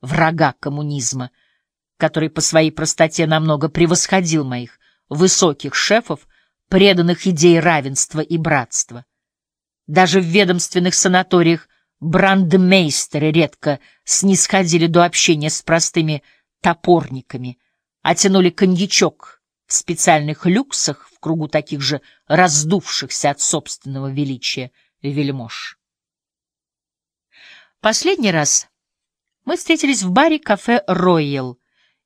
врага коммунизма, который по своей простоте намного превосходил моих высоких шефов, преданных идее равенства и братства. Даже в ведомственных санаториях брандмейстеры редко снисходили до общения с простыми топорниками, а тянули коньячок в специальных люксах в кругу таких же раздувшихся от собственного величия вельмож. Последний раз мы встретились в баре кафе «Роyal»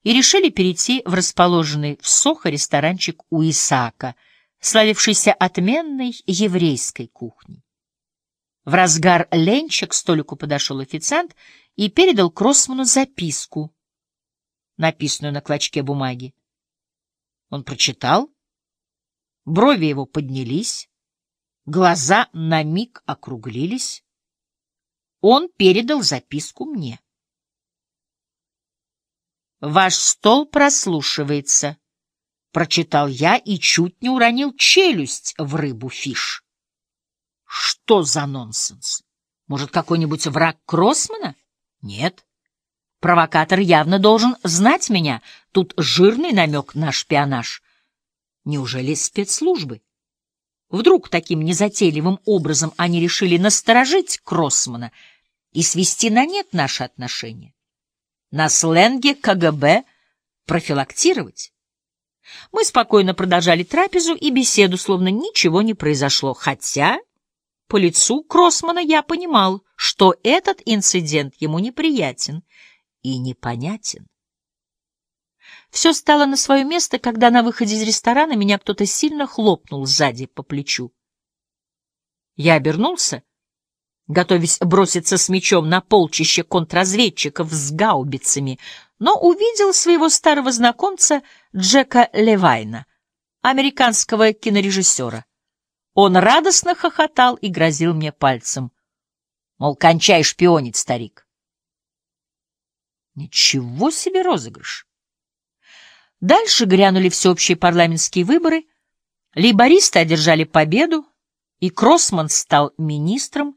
и решили перейти в расположенный в Сохо ресторанчик у Исаака, славившийся отменной еврейской кухней. В разгар ленча к столику подошел официант и передал Кроссману записку, написанную на клочке бумаги. Он прочитал, брови его поднялись, глаза на миг округлились. Он передал записку мне. «Ваш стол прослушивается», — прочитал я и чуть не уронил челюсть в рыбу фиш. Что за нонсенс? Может, какой-нибудь враг Кроссмана? Нет. Провокатор явно должен знать меня. Тут жирный намек на шпионаж. Неужели спецслужбы? Вдруг таким незатейливым образом они решили насторожить Кроссмана и свести на нет наши отношения? На сленге КГБ профилактировать? Мы спокойно продолжали трапезу и беседу, словно ничего не произошло, хотя по лицу Кроссмана я понимал, что этот инцидент ему неприятен и непонятен. Все стало на свое место, когда на выходе из ресторана меня кто-то сильно хлопнул сзади по плечу. Я обернулся, готовясь броситься с мечом на полчище контрразведчиков с гаубицами, но увидел своего старого знакомца Джека Левайна, американского кинорежиссера. Он радостно хохотал и грозил мне пальцем. Мол, кончай шпионить, старик. Ничего себе розыгрыш! Дальше грянули всеобщие парламентские выборы, лейбористы одержали победу, и Кроссман стал министром.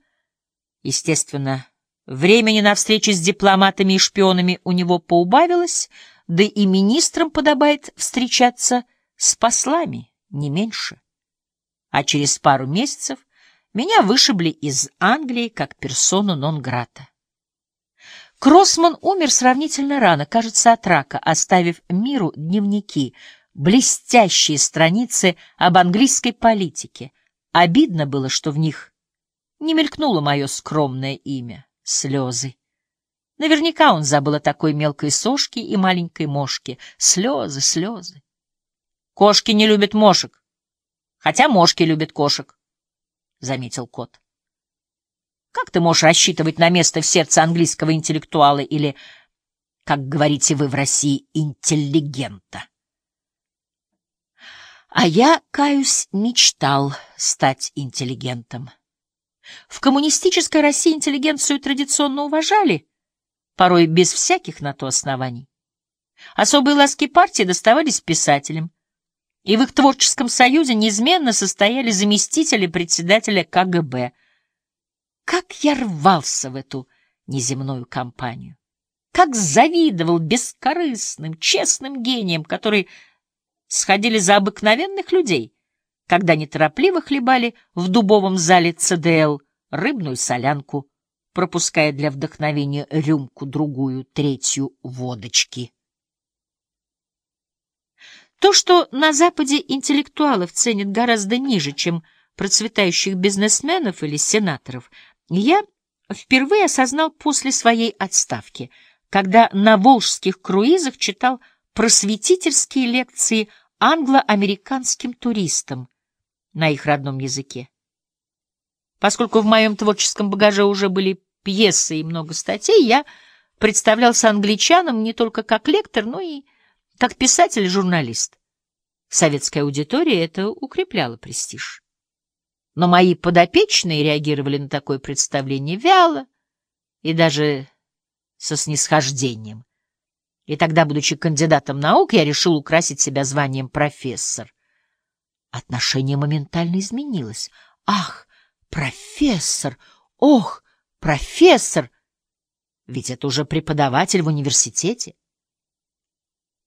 Естественно, времени на встречи с дипломатами и шпионами у него поубавилось, да и министрам подобает встречаться с послами, не меньше а через пару месяцев меня вышибли из Англии как персону нон-грата. Кроссман умер сравнительно рано, кажется, от рака, оставив миру дневники, блестящие страницы об английской политике. Обидно было, что в них не мелькнуло мое скромное имя — слезы. Наверняка он забыл о такой мелкой сошке и маленькой мошке. Слезы, слезы. Кошки не любят мошек, Хотя мошки любят кошек, — заметил кот. Как ты можешь рассчитывать на место в сердце английского интеллектуала или, как говорите вы в России, интеллигента? А я, каюсь, мечтал стать интеллигентом. В коммунистической России интеллигенцию традиционно уважали, порой без всяких на то оснований. Особые ласки партии доставались писателям, и в их творческом союзе неизменно состояли заместители председателя КГБ. Как я рвался в эту неземную компанию! Как завидовал бескорыстным, честным гениям, которые сходили за обыкновенных людей, когда неторопливо хлебали в дубовом зале ЦДЛ рыбную солянку, пропуская для вдохновения рюмку-другую, третью водочки. То, что на Западе интеллектуалов ценят гораздо ниже, чем процветающих бизнесменов или сенаторов, я впервые осознал после своей отставки, когда на волжских круизах читал просветительские лекции англо-американским туристам на их родном языке. Поскольку в моем творческом багаже уже были пьесы и много статей, я представлялся англичанам не только как лектор, но и как писатель и журналист. В советской аудитории это укрепляло престиж. Но мои подопечные реагировали на такое представление вяло и даже со снисхождением. И тогда, будучи кандидатом наук, я решил украсить себя званием профессор. Отношение моментально изменилось. Ах, профессор! Ох, профессор! Ведь это уже преподаватель в университете.